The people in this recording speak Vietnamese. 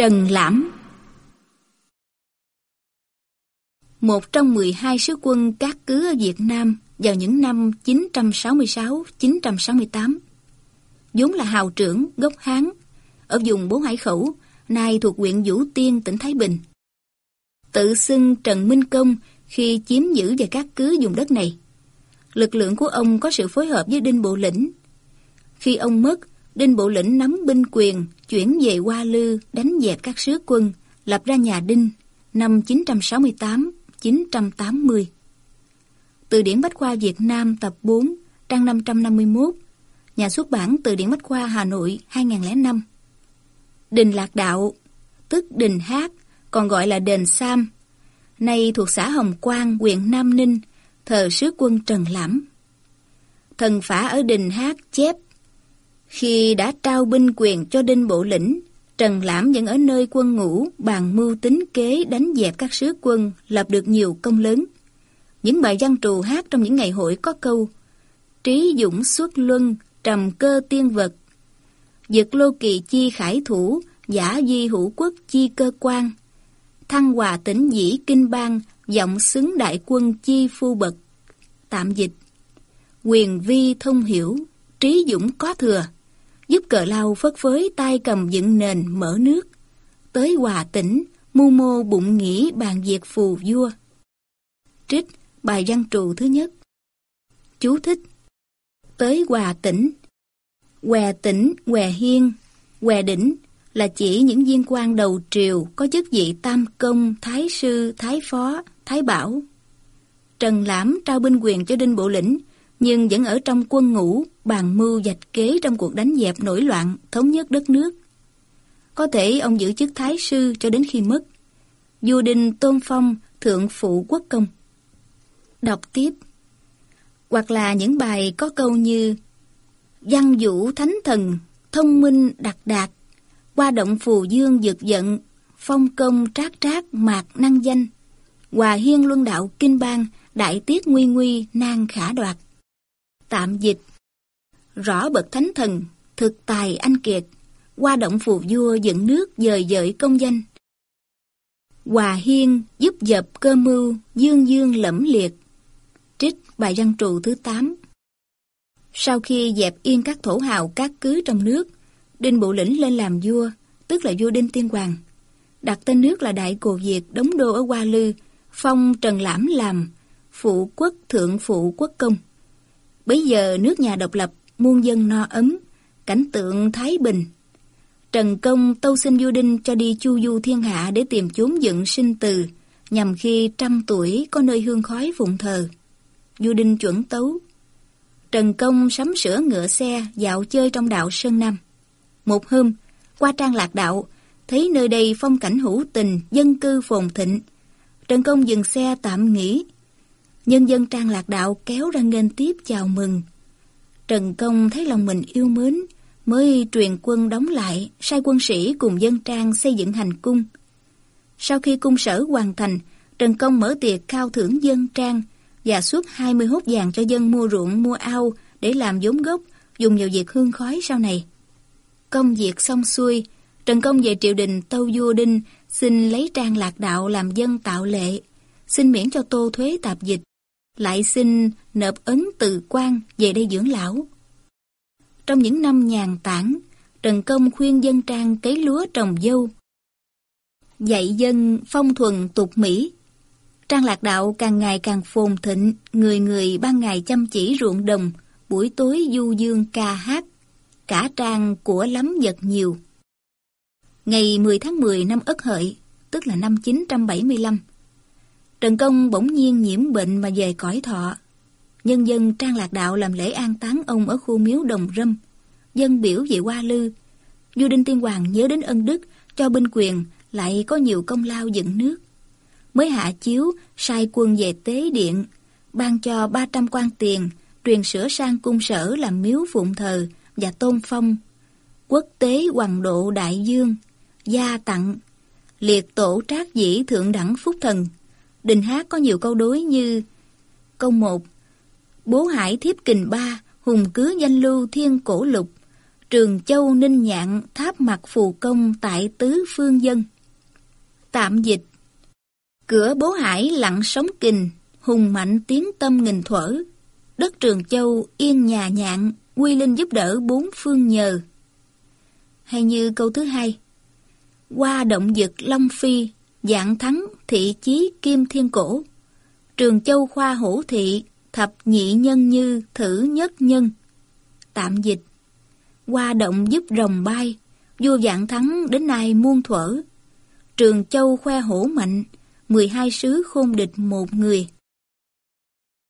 Trần Lãm Một trong 12 sứ quân cát cứ ở Việt Nam vào những năm 966-968. vốn là hào trưởng gốc Hán, ở vùng Bố Hải Khẩu, nay thuộc huyện Vũ Tiên, tỉnh Thái Bình. Tự xưng Trần Minh Công khi chiếm giữ và cát cứ vùng đất này. Lực lượng của ông có sự phối hợp với Đinh Bộ Lĩnh. Khi ông mất, Đinh Bộ Lĩnh nắm binh quyền, chuyển về Hoa Lư đánh dẹp các sứ quân, lập ra nhà Đinh năm 968-980. Từ điển Bách khoa Việt Nam tập 4, trang 551, nhà xuất bản Từ điển Bách khoa Hà Nội 2005. Đình Lạc Đạo, tức Đình Hát, còn gọi là Đền Sam, nay thuộc xã Hồng Quang, huyện Nam Ninh, thờ sứ quân Trần Lãm. Thần phả ở Đình Hát chép khi đã trao binh quyền cho Đinh Bộ Lĩnh, Trần Lãm vẫn ở nơi quân ngũ bàn mưu tính kế đánh dẹp các sứ quân, lập được nhiều công lớn. Những bài văn trù hát trong những ngày hội có câu Trí dũng xuất luân, trầm cơ tiên vật, Dực lô kỳ chi khải thủ, giả di hữu quốc chi cơ quan, Thăng hòa tỉnh dĩ kinh bang, giọng xứng đại quân chi phu bậc. Tạm dịch Quyền vi thông hiểu, trí dũng có thừa giúp cờ lao phất phới tay cầm dựng nền mở nước. Tới hòa tỉnh, mu mô bụng nghĩ bàn việc phù vua. Trích bài văn trù thứ nhất. Chú thích. Tới hòa tỉnh. Què tỉnh, què hiên, què đỉnh là chỉ những viên quan đầu triều có chức vị tam công, thái sư, thái phó, thái bảo. Trần Lãm trao binh quyền cho Đinh Bộ Lĩnh, nhưng vẫn ở trong quân ngũ, bàn mưu dạch kế trong cuộc đánh dẹp nổi loạn, thống nhất đất nước. Có thể ông giữ chức thái sư cho đến khi mất. Vua đình tôn phong thượng phụ quốc công. Đọc tiếp. Hoặc là những bài có câu như Văn vũ thánh thần, thông minh đặc đạt, qua động phù dương dực giận, phong công trác trác mạc năng danh, hòa hiên luân đạo kinh bang, đại tiết nguy nguy nan khả đoạt. Tạm dịch Rõ bậc thánh thần, thực tài anh kiệt, qua động phù vua dựng nước dời dợi công danh. Hòa hiên giúp dập cơ mưu, dương dương lẫm liệt. Trích bài văn trụ thứ 8 Sau khi dẹp yên các thổ hào các cứ trong nước, Đinh Bộ Lĩnh lên làm vua, tức là vua Đinh Tiên Hoàng. Đặt tên nước là Đại Cồ Việt, đóng đô ở Hoa Lư, phong Trần Lãm làm phụ quốc thượng phụ quốc công. Bây giờ nước nhà độc lập, muôn dân no ấm, cảnh tượng thái bình. Trần Công tâu xin du Đinh cho đi chu du thiên hạ để tìm chốn dựng sinh từ, nhằm khi trăm tuổi có nơi hương khói phụng thờ. du Đinh chuẩn tấu. Trần Công sắm sửa ngựa xe dạo chơi trong đạo Sơn Nam. Một hôm, qua trang lạc đạo, thấy nơi đây phong cảnh hữu tình, dân cư phồn thịnh. Trần Công dừng xe tạm nghỉ, Nhân dân trang lạc đạo kéo ra nghênh tiếp chào mừng. Trần Công thấy lòng mình yêu mến, mới truyền quân đóng lại, sai quân sĩ cùng dân trang xây dựng hành cung. Sau khi cung sở hoàn thành, Trần Công mở tiệc khao thưởng dân trang và suốt 20 hốt vàng cho dân mua ruộng, mua ao để làm vốn gốc, dùng vào việc hương khói sau này. Công việc xong xuôi, Trần Công về triều đình tâu vua Đinh xin lấy trang lạc đạo làm dân tạo lệ, xin miễn cho tô thuế tạp dịch, lại xin nộp ấn từ quan về đây dưỡng lão. Trong những năm nhàn tản, Trần Công khuyên dân trang cấy lúa trồng dâu, dạy dân phong thuần tục Mỹ. Trang lạc đạo càng ngày càng phồn thịnh, người người ban ngày chăm chỉ ruộng đồng, buổi tối du dương ca hát, cả trang của lắm vật nhiều. Ngày 10 tháng 10 năm Ất Hợi, tức là năm 975, Trần Công bỗng nhiên nhiễm bệnh mà về cõi thọ. Nhân dân trang lạc đạo làm lễ an táng ông ở khu miếu Đồng Râm. Dân biểu về Hoa Lư. Vua Đinh Tiên Hoàng nhớ đến ân đức, cho binh quyền, lại có nhiều công lao dựng nước. Mới hạ chiếu, sai quân về tế điện, ban cho 300 quan tiền, truyền sửa sang cung sở làm miếu phụng thờ và tôn phong. Quốc tế hoàng độ đại dương, gia tặng, liệt tổ trác dĩ thượng đẳng phúc thần, Đình hát có nhiều câu đối như Câu 1 Bố hải thiếp kình ba, hùng cứ danh lưu thiên cổ lục, Trường Châu Ninh Nhạn tháp mặt phù công tại tứ phương dân. Tạm dịch Cửa bố hải lặng sóng kình, hùng mạnh tiếng tâm nghìn thuở. Đất Trường Châu yên nhà nhạn, quy linh giúp đỡ bốn phương nhờ. Hay như câu thứ hai. Qua động dực Long Phi, dạng thắng thị chí kim thiên cổ. Trường Châu khoa hữu thị, thập nhị nhân như thử nhất nhân. Tạm dịch Qua động giúp rồng bay, vua dạng thắng đến nay muôn thuở. Trường Châu khoe hổ mạnh, 12 sứ khôn địch một người.